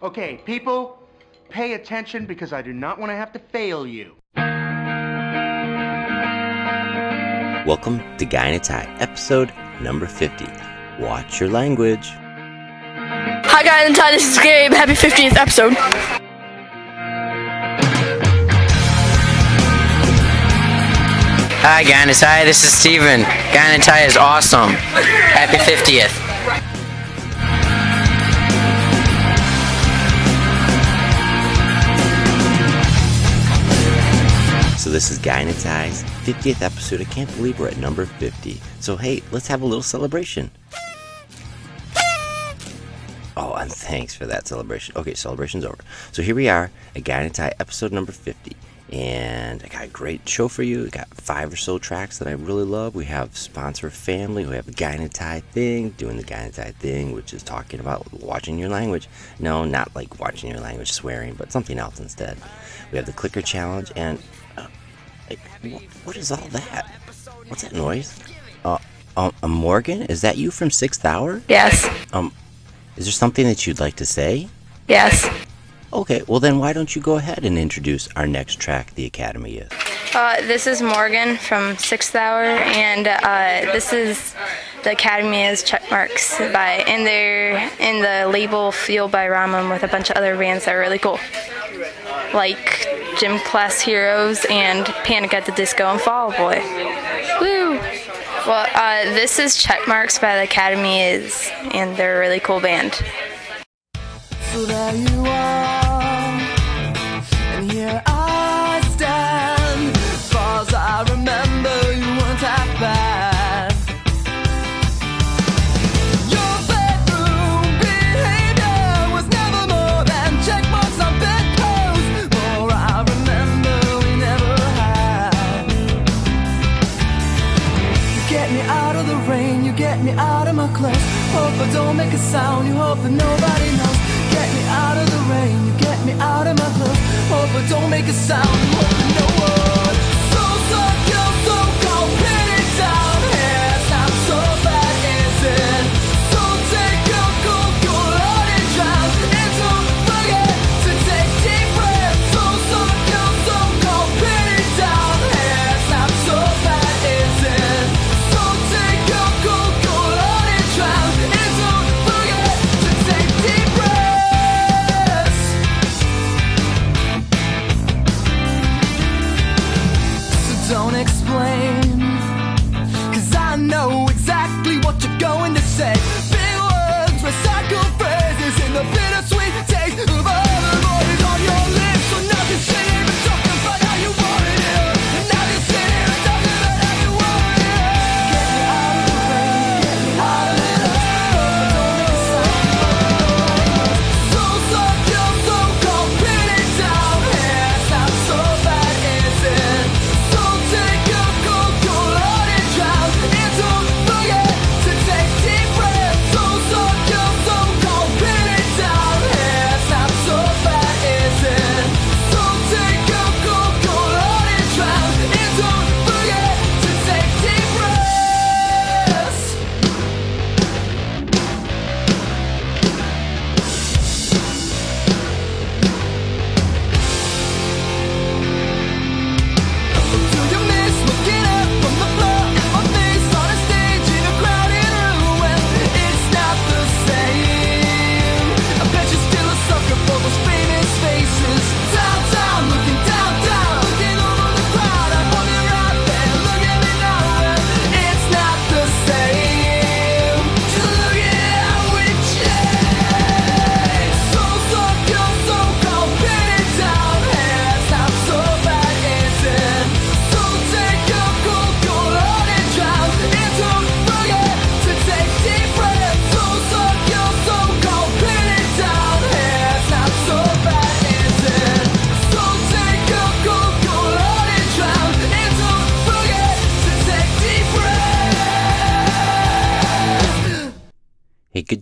Okay, people, pay attention because I do not want to have to fail you. Welcome to Guy in a Tie, episode number 50. Watch your language. Hi guys, and Ty, this is Gabe. Happy 50th episode. Hi, Guy in a Tie. This is Steven. Ganatai is awesome. Happy 50th. This is Guy in a Tie's 50th episode. I can't believe we're at number 50. So hey, let's have a little celebration. Oh, and thanks for that celebration. Okay, celebration's over. So here we are, a Guy in episode number 50. And I got a great show for you. We got five or so tracks that I really love. We have sponsor family. We have a Guy in a Tie thing, doing the Guy in a Tie thing, which is talking about watching your language. No, not like watching your language swearing, but something else instead. We have the clicker challenge, and like, wh- what is all that? What's that noise? Uh, um, uh, Morgan, is that you from Sixth Hour? Yes. Um, is there something that you'd like to say? Yes. Okay, well then why don't you go ahead and introduce our next track, The Academy is. Uh, this is Morgan from Sixth Hour, and uh, this is the Academy is check marks by, and they're in the label Fueled by Ramen with a bunch of other bands that are really cool, like Gym Class Heroes and Panic at the Disco and Fall Boy. Woo! Well, uh, this is check marks by the Academy is, and they're a really cool band. So sound, you hope that nobody knows. Get me out of the rain, you get me out of my clothes. Hope I don't make a sound,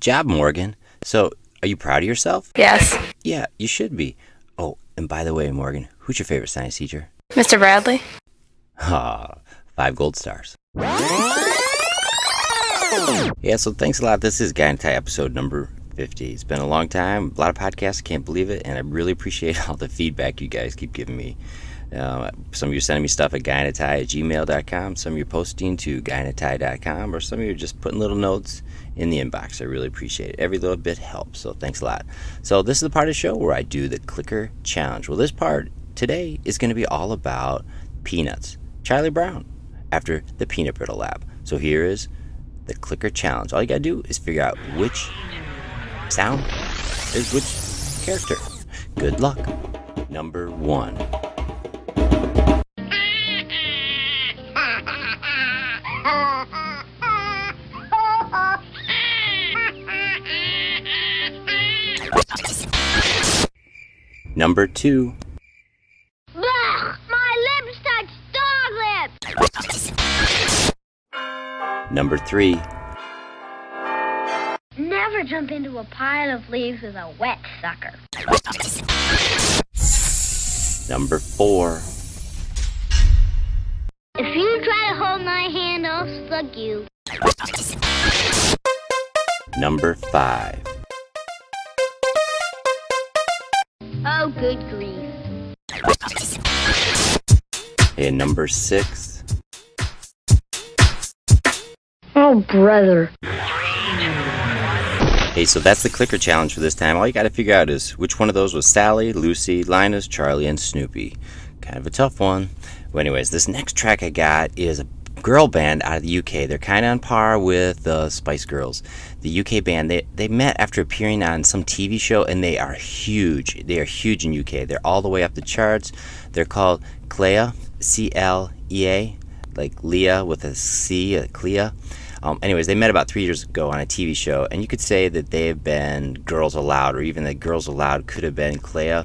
job, Morgan. So, are you proud of yourself? Yes. Yeah, you should be. Oh, and by the way, Morgan, who's your favorite science teacher? Mr. Bradley? Ah, five gold stars. Yeah, so thanks a lot. This is Guy and Tie episode number 50. It's been a long time, a lot of podcasts, can't believe it, and I really appreciate all the feedback you guys keep giving me. Uh, some of you are sending me stuff at guyinatie at gmail.com, some of you are posting to guyinatie.com, or some of you are just putting little notes in the inbox. I really appreciate it. Every little bit helps, so thanks a lot. So, this is the part of the show where I do the clicker challenge. Well, this part today is going to be all about peanuts. Charlie Brown, after the Peanut Brittle Lab. So, here is the clicker challenge. All you got to do is figure out which sound is which character. Good luck. Number one. Number two. Blech! My lips touch dog lips! Number three. Never jump into a pile of leaves with a wet sucker. Number four. If you try to hold my hand, I'll slug you. Number five. Oh, good grief. And number six. Oh, brother. Hey, so that's the clicker challenge for this time. All you got to figure out is which one of those was Sally, Lucy, Linus, Charlie, and Snoopy. Kind of a tough one. Well, anyways, this next track I got is a girl band out of the UK. They're kind of on par with the Spice Girls. The UK band, they, they met after appearing on some TV show, and they are huge. They are huge in UK. They're all the way up the charts. They're called Clea, C L E A, like Leah with a C, a Clea. Um, anyways, they met about three years ago on a TV show, and you could say that they have been Girls Aloud, or even that Girls Aloud could have been Clea,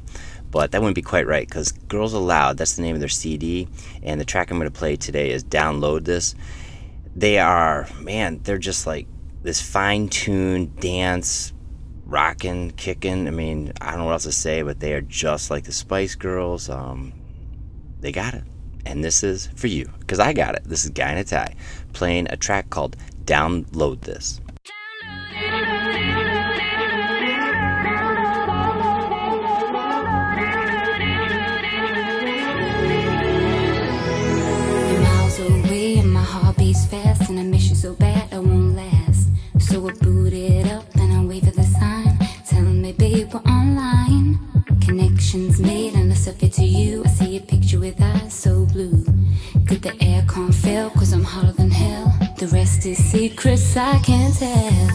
but that wouldn't be quite right because Girls Aloud, that's the name of their CD, and the track I'm going to play today is Download This. They are, man, they're just like this fine tuned dance, rocking, kicking. I mean, I don't know what else to say, but they are just like the Spice Girls. Um, they got it. And this is for you, because I got it. This is Guy in a Tie playing a track called Download This. I boot it up and I wave at the sign, telling me babe we're online. Connections made and I submit to you. I see a picture with eyes so blue. Good the air can't fail cause I'm hotter than hell. The rest is secrets I can't tell.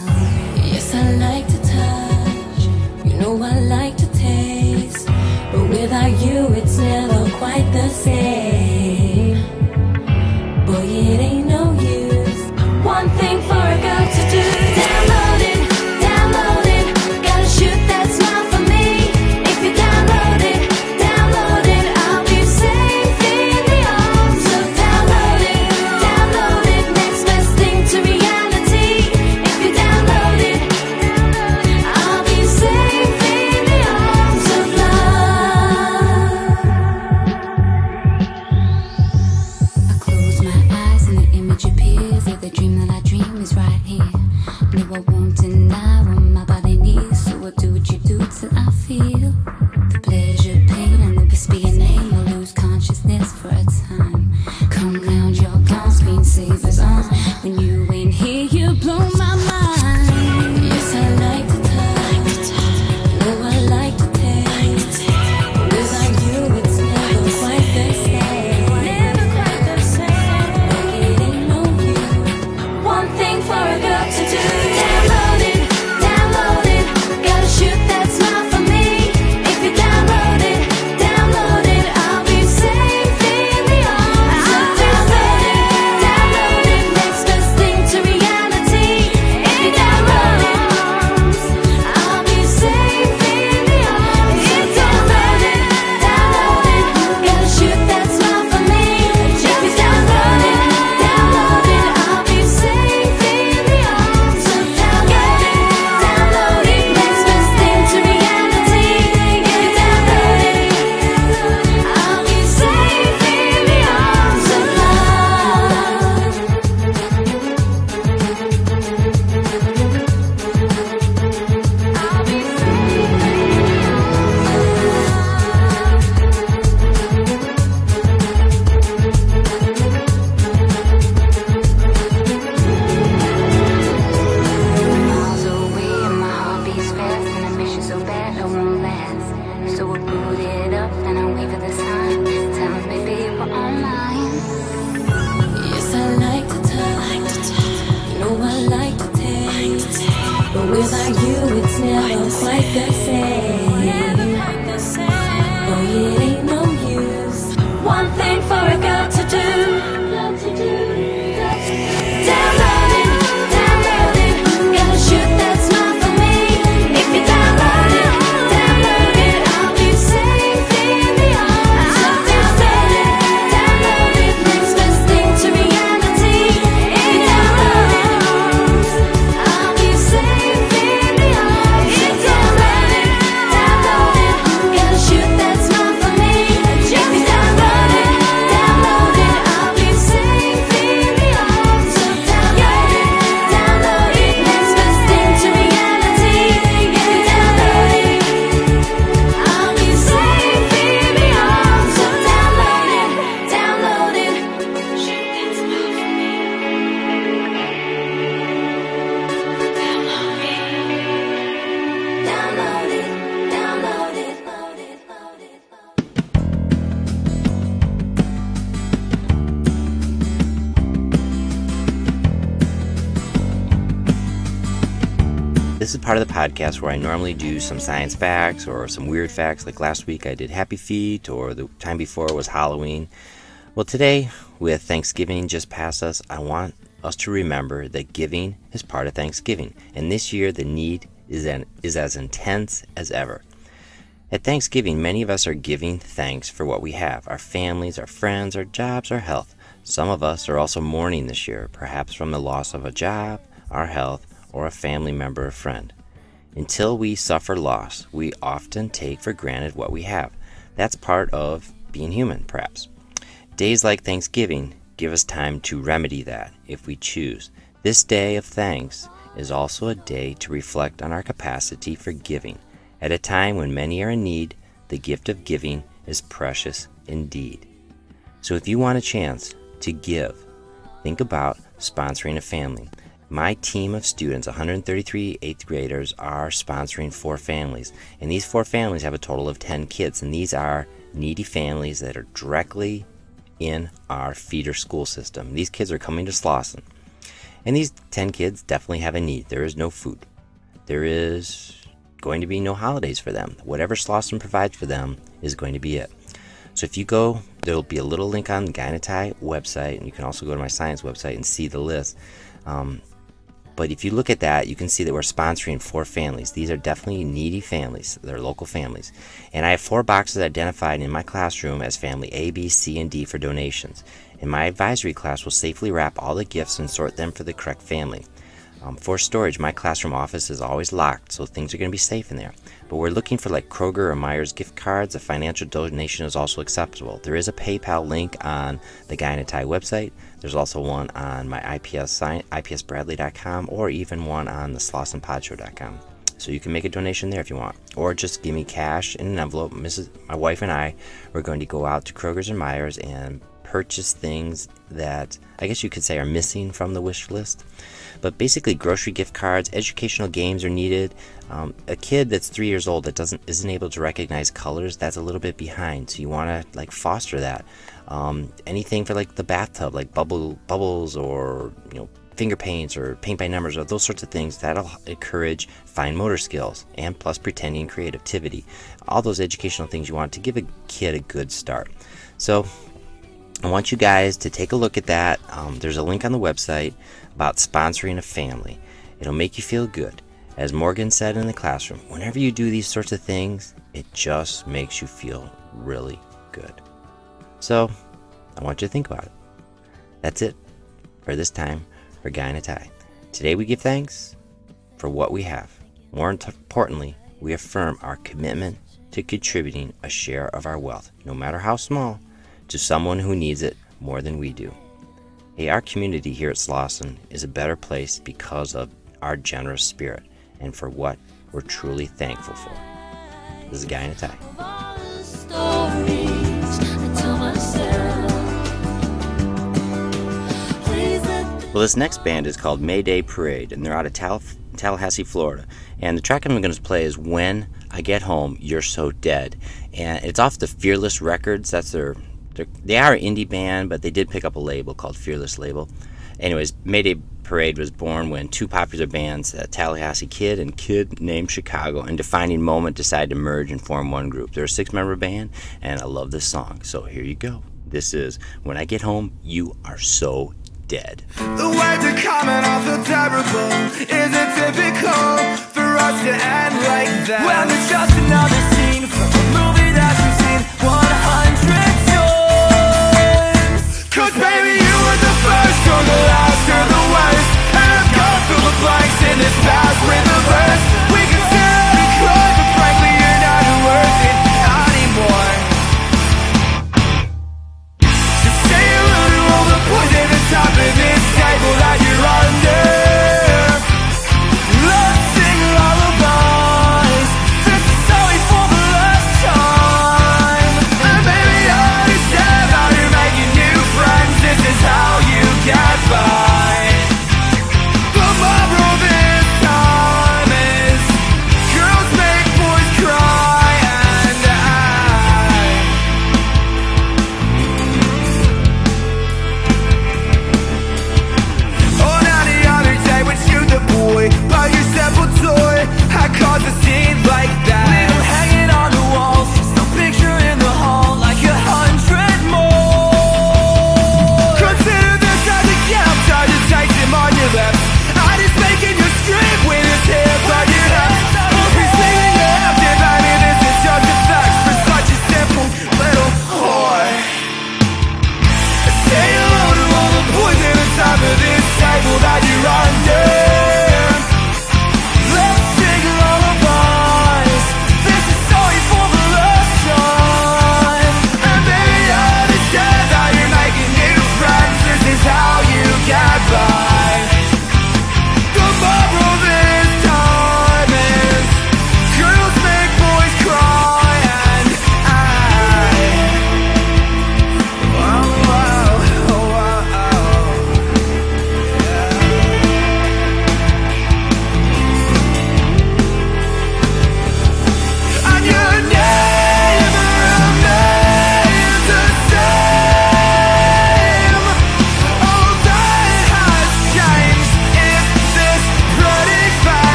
This is part of the podcast where I normally do some science facts or some weird facts. Like last week, I did Happy Feet, or the time before was Halloween. Well, today, with Thanksgiving just past us, I want us to remember that giving is part of Thanksgiving. And this year, the need is, an, is as intense as ever. At Thanksgiving, many of us are giving thanks for what we have our families, our friends, our jobs, our health. Some of us are also mourning this year, perhaps from the loss of a job, our health, or a family member or friend. Until we suffer loss, we often take for granted what we have. That's part of being human, perhaps. Days like Thanksgiving give us time to remedy that if we choose. This day of thanks is also a day to reflect on our capacity for giving. At a time when many are in need, the gift of giving is precious indeed. So if you want a chance to give, think about sponsoring a family. My team of students, 133 eighth graders, are sponsoring four families. And these four families have a total of 10 kids. And these are needy families that are directly in our feeder school system. These kids are coming to Slauson. And these 10 kids definitely have a need. There is no food. There is going to be no holidays for them. Whatever Slauson provides for them is going to be it. So if you go, there'll be a little link on the Guy in a Tie website, and you can also go to my science website and see the list. Um, but if you look at that, you can see that we're sponsoring four families. These are definitely needy families. They're local families. And I have four boxes identified in my classroom as family A, B, C, and D for donations. And my advisory class will safely wrap all the gifts and sort them for the correct family. Um, for storage, my classroom office is always locked, so things are going to be safe in there. But we're looking for like Kroger or Meijer's gift cards. A financial donation is also acceptable. There is a PayPal link on the Guy in a Tie website. There's also one on my IPS site, ipsbradley.com, or even one on the slossandpodshow.com. So you can make a donation there if you want, or just give me cash in an envelope. Mrs. My wife and I, we're going to go out to Kroger's and Meijer's and purchase things that I guess you could say are missing from the wish list. But basically, grocery gift cards, educational games are needed. Um, a kid that's three years old that doesn't isn't able to recognize colors, that's a little bit behind. So you want to like foster that. Um, anything for like the bathtub, like bubble bubbles or you know finger paints or paint by numbers or those sorts of things that'll encourage fine motor skills and plus pretending creativity all those educational things you want to give a kid a good start so I want you guys to take a look at that. Um, there's a link on the website about sponsoring a family. It'll make you feel good. As Morgan said in the classroom, whenever you do these sorts of things, it just makes you feel really good. So, I want you to think about it. That's it for this time for Guy in a Tie. Today we give thanks for what we have. More importantly, we affirm our commitment to contributing a share of our wealth, no matter how small, to someone who needs it more than we do. Hey, our community here at Slauson is a better place because of our generous spirit and for what we're truly thankful for. This is Guy in a Tie. Well, this next band is called Mayday Parade, and they're out of Tal- Tallahassee, Florida. And the track I'm going to play is When I Get Home, You're So Dead. And it's off the Fearless Records. That's their, their they are an indie band, but they did pick up a label called Fearless Label. Anyways, Mayday Parade was born when two popular bands, uh, Tallahassee Kid and Kid Named Chicago, in defining moment decided to merge and form one group. They're a six-member band, and I love this song. So here you go. This is When I Get Home, You Are So Dead. The words are coming off the terrible. Is it typical for us to end like that? When it's just another scene from a movie that you've seen 100 times. Cause baby, you were the first, you're the last, you're the worst. And I've gone through the blanks in this past with the verse.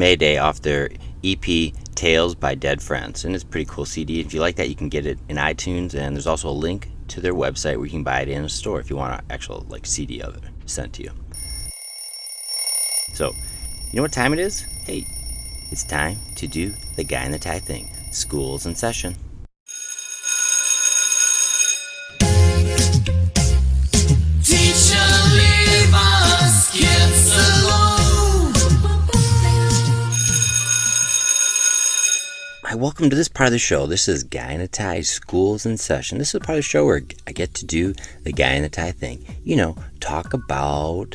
Mayday off their EP Tales by Dead Friends, and it's pretty cool CD. If you like that, you can get it in iTunes, and there's also a link to their website where you can buy it in a store if you want an actual like CD of it sent to you. So, you know what time it is? Hey, it's time to do the guy in the tie thing. School's in session. Welcome to this part of the show. This is Guy in a Tie Schools in Session. This is part of the show where I get to do the Guy in a Tie thing. You know, talk about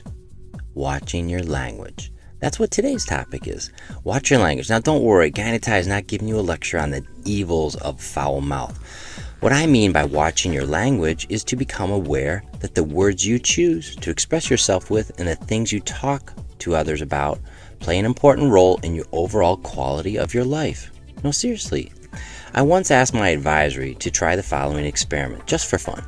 watching your language. That's what today's topic is. Watch your language. Now, don't worry, Guy in a Tie is not giving you a lecture on the evils of foul mouth. What I mean by watching your language is to become aware that the words you choose to express yourself with and the things you talk to others about play an important role in your overall quality of your life. No, seriously. I once asked my advisory to try the following experiment, just for fun.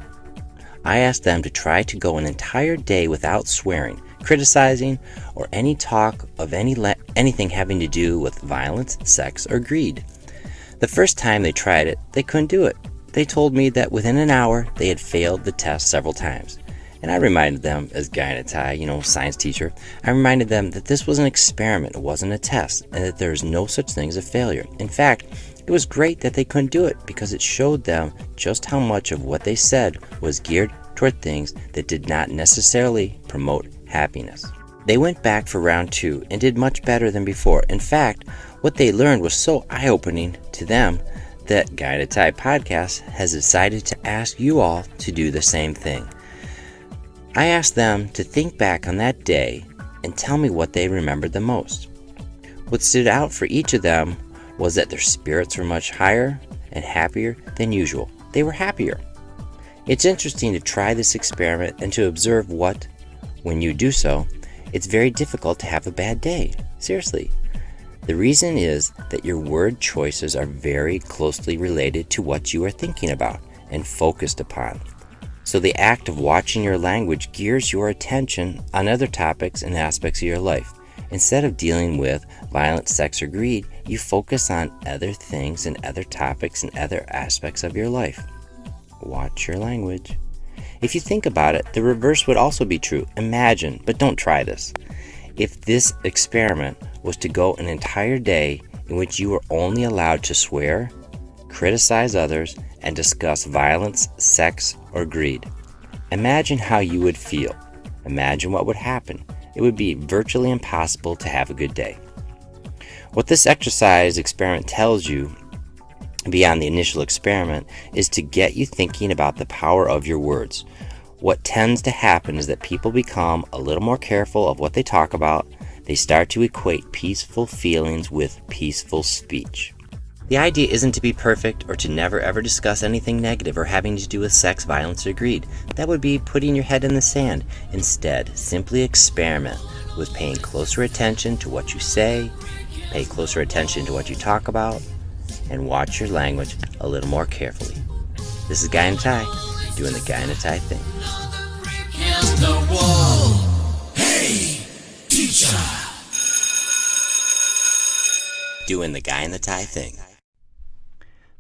I asked them to try to go an entire day without swearing, criticizing, or any talk of any le- anything having to do with violence, sex, or greed. The first time they tried it, they couldn't do it. They told me that within an hour they had failed the test several times. And I reminded them, as Guy in a Tie, you know, science teacher, I reminded them that this was an experiment, it wasn't a test, and that there is no such thing as a failure. In fact, it was great that they couldn't do it because it showed them just how much of what they said was geared toward things that did not necessarily promote happiness. They went back for round two and did much better than before. In fact, what they learned was so eye opening to them that Guy Tie podcast has decided to ask you all to do the same thing. I asked them to think back on that day and tell me what they remembered the most. What stood out for each of them was that their spirits were much higher and happier than usual. They were happier. It's interesting to try this experiment and to observe what, when you do so, it's very difficult to have a bad day. Seriously. The reason is that your word choices are very closely related to what you are thinking about and focused upon. So the act of watching your language gears your attention on other topics and aspects of your life. Instead of dealing with violence, sex, or greed, you focus on other things and other topics and other aspects of your life. Watch your language. If you think about it, the reverse would also be true. Imagine, but don't try this. If this experiment was to go an entire day in which you were only allowed to swear, criticize others, and discuss violence, sex, or greed. Imagine how you would feel. Imagine what would happen. It would be virtually impossible to have a good day. What this exercise experiment tells you, beyond the initial experiment, is to get you thinking about the power of your words. What tends to happen is that people become a little more careful of what they talk about. They start to equate peaceful feelings with peaceful speech. The idea isn't to be perfect or to never ever discuss anything negative or having to do with sex, violence, or greed. That would be putting your head in the sand. Instead, simply experiment with paying closer attention to what you say, pay closer attention to what you talk about, and watch your language a little more carefully. This is Guy in a Tie, doing the Guy in a Tie thing. Doing the Guy in the Tie thing.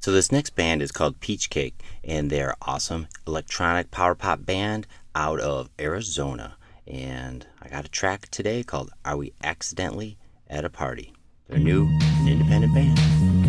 So this next band is called Peach Cake, and they're awesome electronic power pop band out of Arizona. And I got a track today called "Are We Accidentally at a Party?" They're new, an independent band.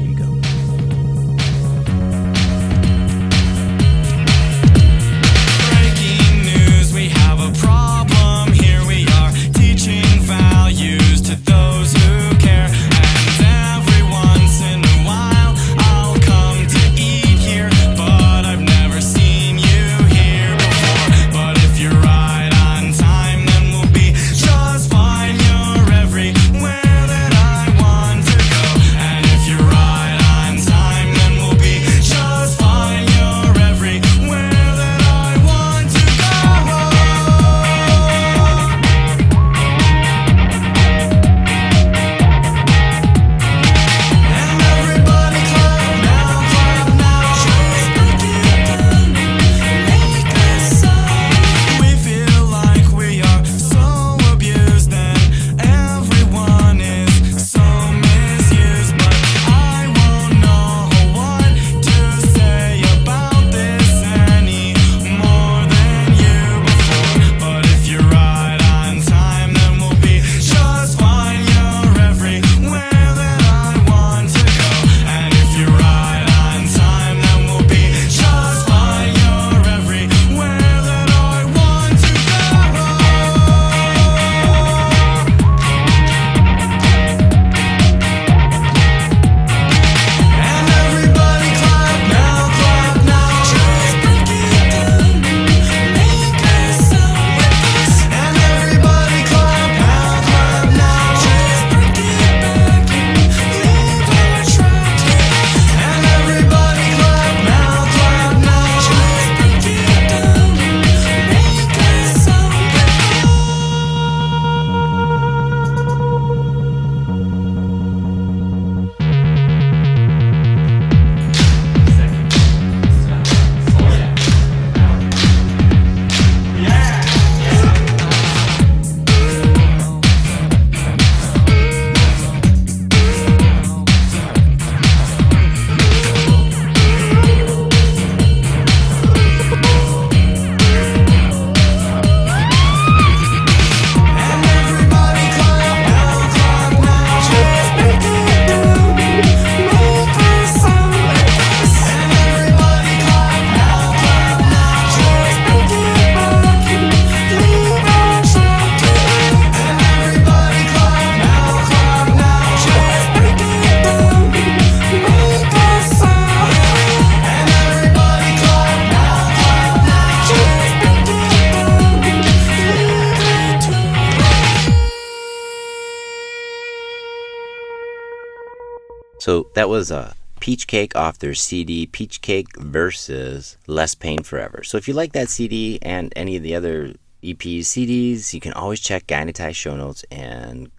That was a Peach Cake off their CD, Peach Cake versus Less Pain Forever. So if you like that CD and any of the other EPs, CDs, you can always check a show notes and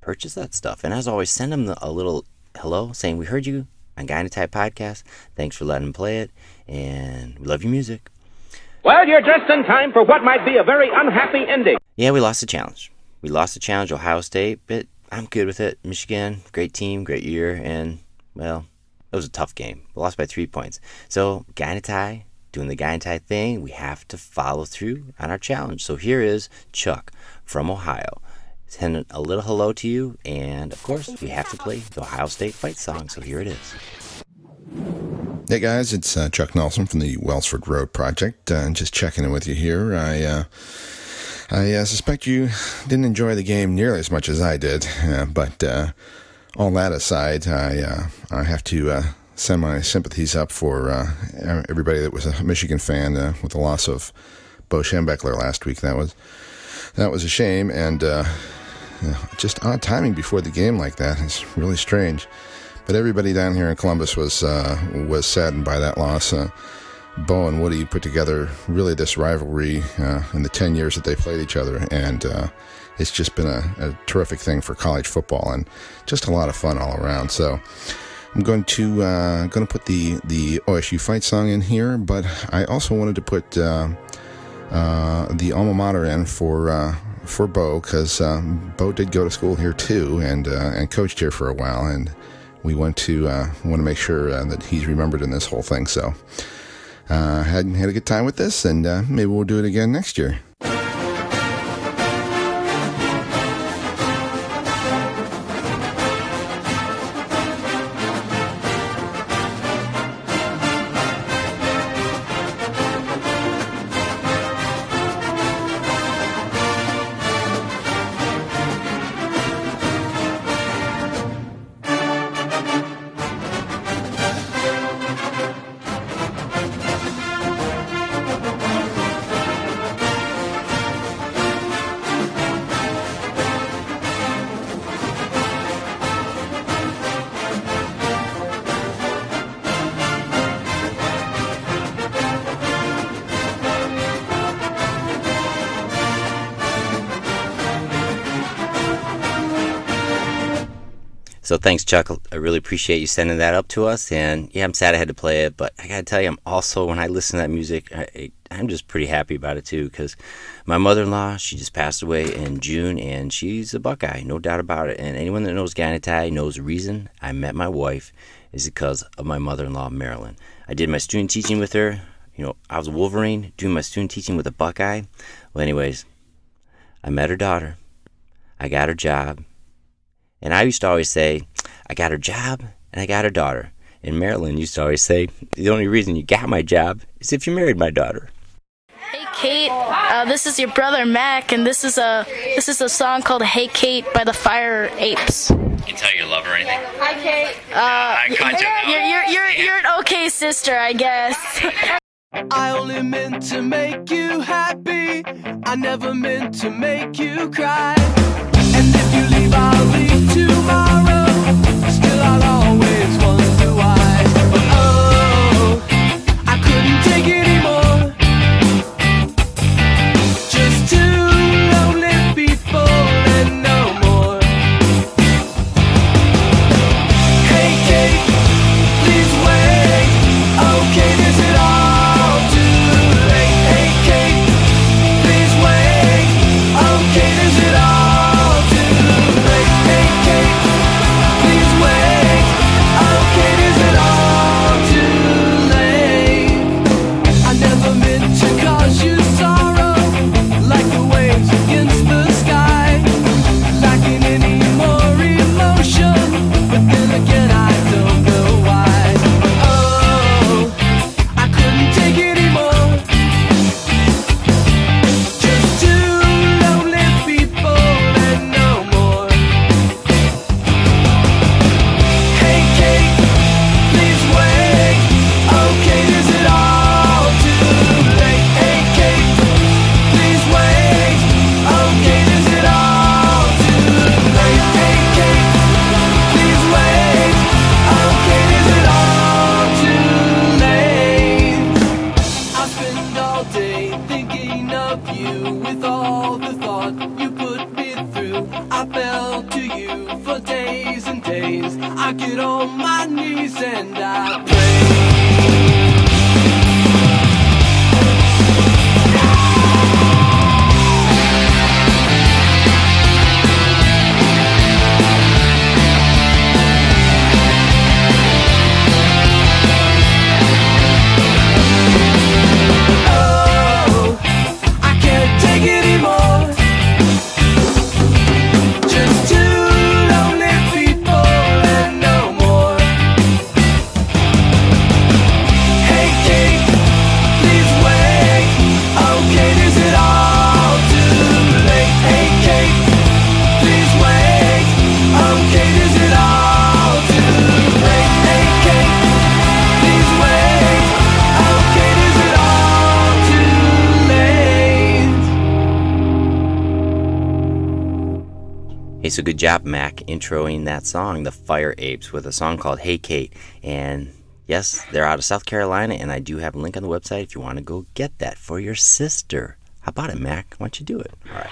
purchase that stuff. And as always, send them a little hello saying, We heard you on a podcast. Thanks for letting them play it. And we love your music. Well, you're just in time for what might be a very unhappy ending. Yeah, we lost the challenge. We lost the challenge, Ohio State, but I'm good with it. Michigan, great team, great year, and, well, it was a tough game. We lost by three points. So, Tie, doing the Tie thing, we have to follow through on our challenge. So here is Chuck from Ohio. Sending a little hello to you, and of course, we have to play the Ohio State fight song, so here it is. Hey guys, it's uh, Chuck Nelson from the Wellsford Road Project. Uh, just checking in with you here. I uh, I uh, suspect you didn't enjoy the game nearly as much as I did, uh, but uh, all that aside, I uh, I have to uh, send my sympathies up for uh, everybody that was a Michigan fan uh, with the loss of Bo Schembechler last week. That was that was a shame, and uh, just odd timing before the game like that is really strange. But everybody down here in Columbus was uh, was saddened by that loss. Bo and Woody put together really this rivalry in the 10 years that they played each other, and it's just been a, a, terrific thing for college football and just a lot of fun all around. So I'm going to uh, going to put the the OSU fight song in here, but I also wanted to put uh, uh, the alma mater in for. Uh, for Bo, because um, Bo did go to school here too, and and coached here for a while, and we want to want to make sure that he's remembered in this whole thing. So, uh, had had a good time with this, and uh, maybe we'll do it again next year. So thanks, Chuck. I really appreciate you sending that up to us. And yeah, I'm sad I had to play it, but I gotta tell you, I'm also when I listen to that music, I, I'm just pretty happy about it too. Because my mother-in-law, she just passed away in June, and she's a Buckeye, no doubt about it. And anyone that knows Tie knows the reason I met my wife is because of my mother-in-law, Marilyn. I did my student teaching with her. You know, I was a Wolverine doing my student teaching with a Buckeye. Well, anyways, I met her daughter. I got her job. And I used to always say, I got her job and I got her daughter. And Marilyn used to always say, the only reason you got my job is if you married my daughter. Hey Kate, uh, this is your brother Mac, and this is a this is a song called "Hey Kate" by the Fire Apes. You tell your love or anything? Hi Kate. Uh, you're, you're, you're, you're an okay sister, I guess. I only meant to make you happy. I never meant to make you cry. And if you leave, I'll leave so good job, Mac, introing that song, The Fire Apes, with a song called Hey Kate. And yes, they're out of South Carolina, and I do have a link on the website if you want to go get that for your sister. How about it, Mac? Why don't you do it? All right.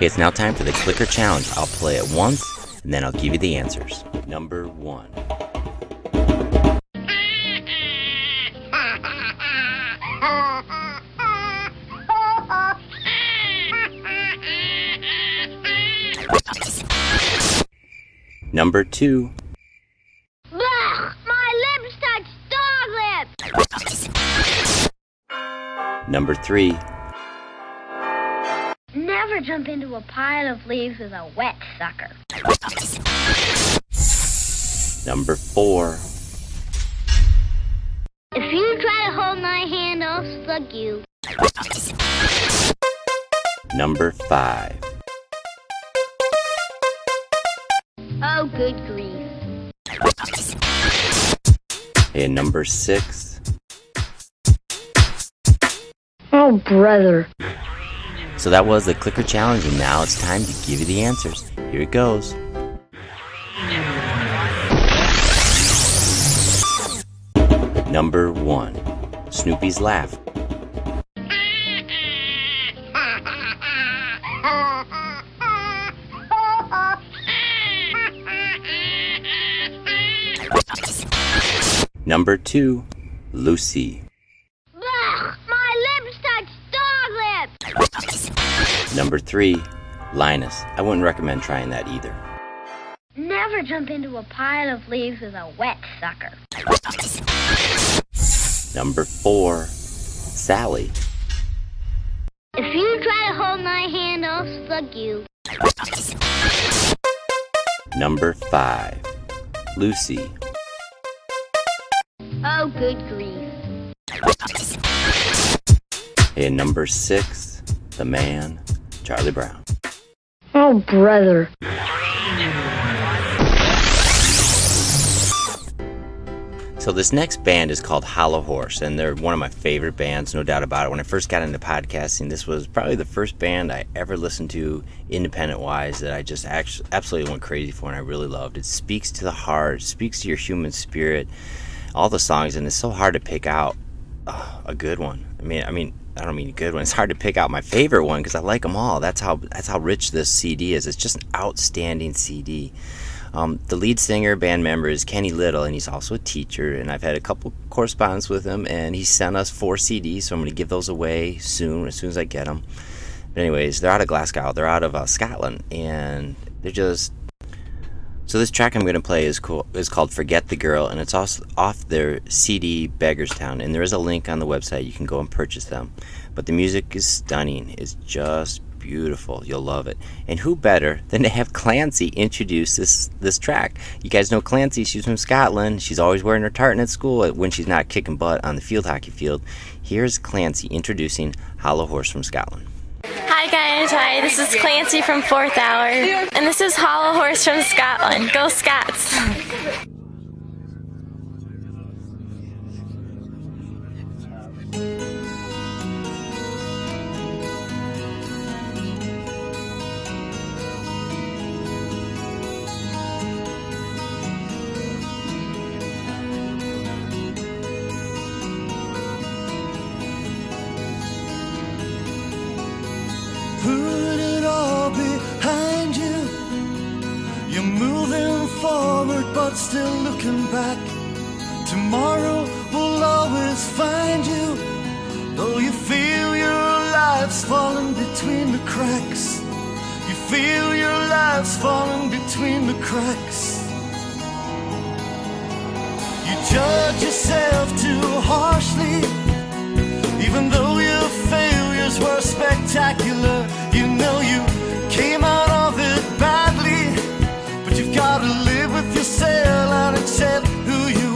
It's now time for the clicker challenge. I'll play it once, and then I'll give you the answers. Number one. Number two. Blech! My lips touch dog lips! Number three. Never jump into a pile of leaves with a wet sucker. Number four. If you try to hold my hand, I'll slug you. Number five. Oh, good grief. And number six. Oh, brother. So that was the clicker challenge, and now it's time to give you the answers. Here it goes. Number one. Snoopy's laugh. Number two. Lucy. My lips touch dog lips! Number three. Linus. I wouldn't recommend trying that either. Never jump into a pile of leaves with a wet sucker. Number four. Sally. If you try to hold my hand, I'll slug you. Number five. Lucy. Oh, good grief. And number six. The man. Charlie Brown. Oh, brother. So this next band is called Hollow Horse, and they're one of my favorite bands, no doubt about it. When I first got into podcasting, this was probably the first band I ever listened to, independent-wise, that I just actually absolutely went crazy for, and I really loved. It speaks to the heart, speaks to your human spirit, all the songs, and it's so hard to pick out uh, a good one. I mean, I mean, I don't mean a good one. It's hard to pick out my favorite one because I like them all. That's how that's how rich this CD is. It's just an outstanding CD. Um, the lead singer, band member, is Kenny Little, and he's also a teacher. And I've had a couple correspondence with him, and he sent us four CDs, so I'm going to give those away soon, as soon as I get them. But anyways, they're out of Glasgow. They're out of uh, Scotland, and they're just. So this track I'm going to play is cool, is called "Forget the Girl," and it's also off their CD Beggarstown. And there is a link on the website. You can go and purchase them. But the music is stunning. It's just beautiful. You'll love it. And who better than to have Clancy introduce this this track? You guys know Clancy. She's from Scotland. She's always wearing her tartan at school uh, when she's not kicking butt on the field hockey field. Here's Clancy introducing Hollow Horse from Scotland. Hi guys, hi. This is Clancy from Fourth Hour, and this is Hollow Horse from Scotland. Go Scots! But still looking back. Tomorrow will always find you. Though you feel your life's falling between the cracks. You feel your life's falling between the cracks. You judge yourself too harshly. Even though your failures were spectacular, you know you accept who you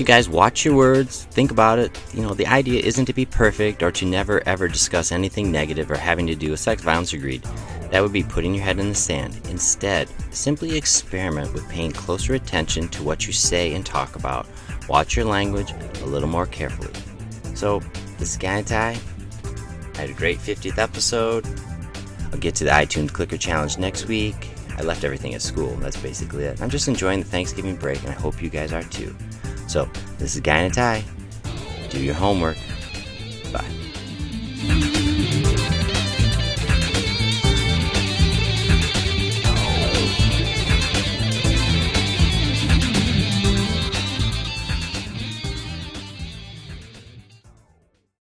you guys, watch your words, think about it. You know, the idea isn't to be perfect or to never ever discuss anything negative or having to do with sex, violence, or greed. That would be putting your head in the sand. Instead, simply experiment with paying closer attention to what you say and talk about. Watch your language a little more carefully. So, this is Guy Ty. I had a great 50th episode. I'll get to the iTunes Clicker Challenge next week. I left everything at school. That's basically it. I'm just enjoying the Thanksgiving break, and I hope you guys are too. So, this is Guy in a Tie. Do your homework. Bye.